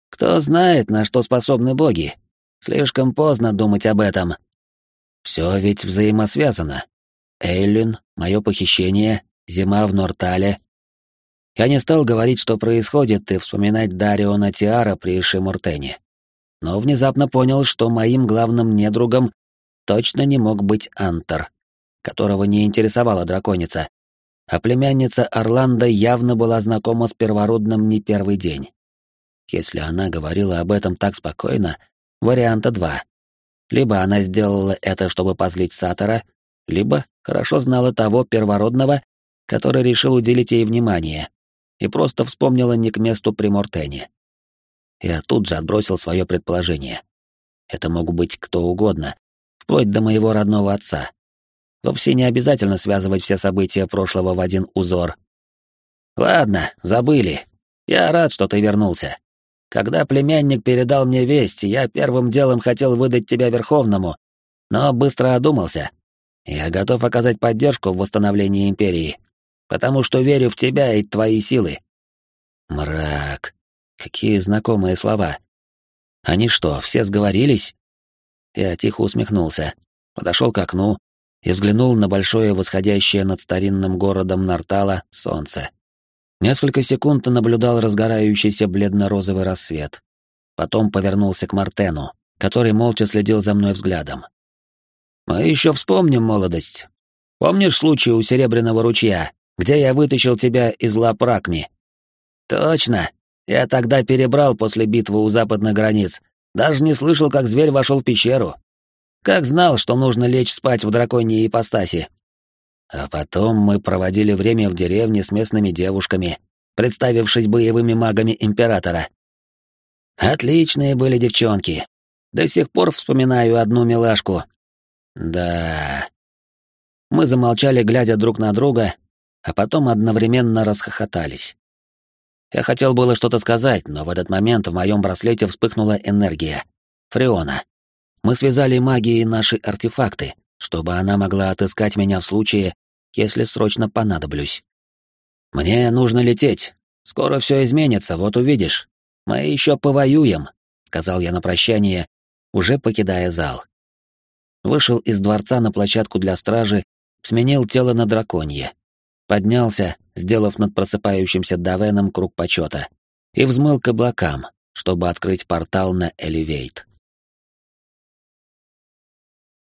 Кто знает, на что способны боги. Слишком поздно думать об этом. Все ведь взаимосвязано. Эйлин, мое похищение, зима в Нортале. Я не стал говорить, что происходит, и вспоминать Дариона Тиара при Шимуртене. Но внезапно понял, что моим главным недругом точно не мог быть Антер, которого не интересовала драконица, а племянница Орландо явно была знакома с первородным не первый день. Если она говорила об этом так спокойно, варианта два. Либо она сделала это, чтобы позлить Сатора, либо хорошо знала того первородного, который решил уделить ей внимание, и просто вспомнила не к месту при. Я тут же отбросил свое предположение. Это мог быть кто угодно, вплоть до моего родного отца. Вовсе не обязательно связывать все события прошлого в один узор. Ладно, забыли. Я рад, что ты вернулся. Когда племянник передал мне весть, я первым делом хотел выдать тебя Верховному, но быстро одумался. Я готов оказать поддержку в восстановлении Империи, потому что верю в тебя и твои силы. Мрак. Какие знакомые слова. Они что, все сговорились? Я тихо усмехнулся, подошел к окну, и взглянул на большое восходящее над старинным городом Нартала солнце. Несколько секунд наблюдал разгорающийся бледно-розовый рассвет. Потом повернулся к Мартену, который молча следил за мной взглядом. «Мы еще вспомним молодость. Помнишь случай у Серебряного ручья, где я вытащил тебя из лап Ракми?» Точно. Я тогда перебрал после битвы у западных границ. Даже не слышал, как зверь вошел в пещеру. Как знал, что нужно лечь спать в драконьей ипостаси. А потом мы проводили время в деревне с местными девушками, представившись боевыми магами Императора. Отличные были девчонки. До сих пор вспоминаю одну милашку. Да. Мы замолчали, глядя друг на друга, а потом одновременно расхохотались. Я хотел было что-то сказать, но в этот момент в моем браслете вспыхнула энергия. Фреона. Мы связали магией наши артефакты, чтобы она могла отыскать меня в случае, если срочно понадоблюсь. «Мне нужно лететь. Скоро все изменится, вот увидишь. Мы еще повоюем», — сказал я на прощание, уже покидая зал. Вышел из дворца на площадку для стражи, сменил тело на драконье. Поднялся, сделав над просыпающимся Давеном круг почета, и взмыл к облакам, чтобы открыть портал на Элевейт.